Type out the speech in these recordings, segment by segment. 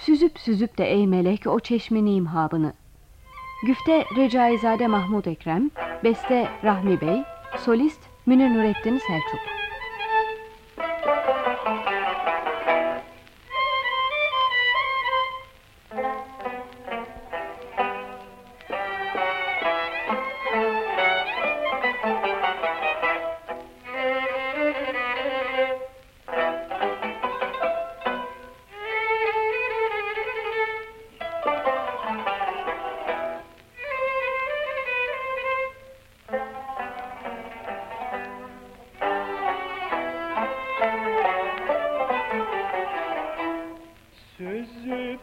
Süzüp süzüp de ey melek o çeşmenin imhabını. Güfte Recaizade Mahmud Ekrem, beste Rahmi Bey, solist Münir Nurettin Selçuk. Süzüp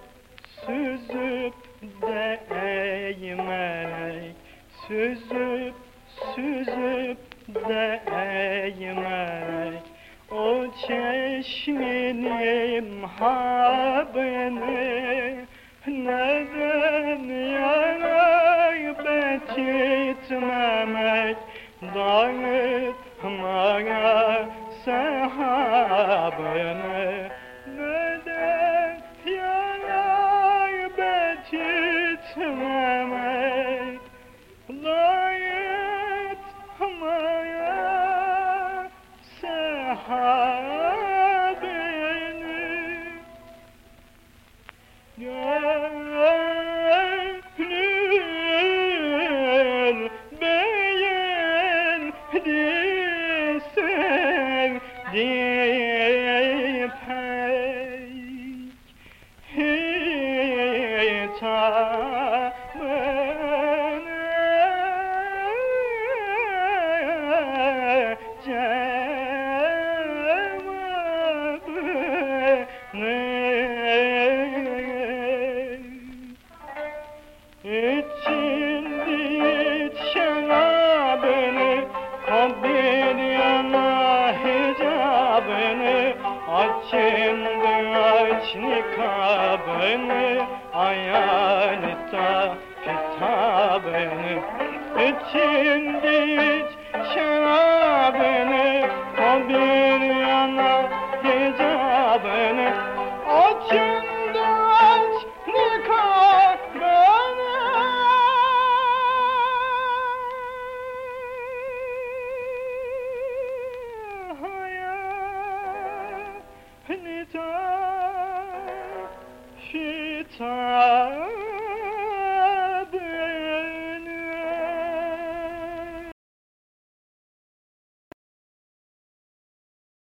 süzüp değmek Süzüp süzüp değmek O çeşmenim habını Neden yaray betitmemek Dağıtmaya sehabını betitmemek Dağıtmaya sehabını Gönül beğendi sevdi return. Açındı aç nikabını Ayalita kitabını. İçindi şarabını Kabir yana hicabını. Açındı nikabını Hayat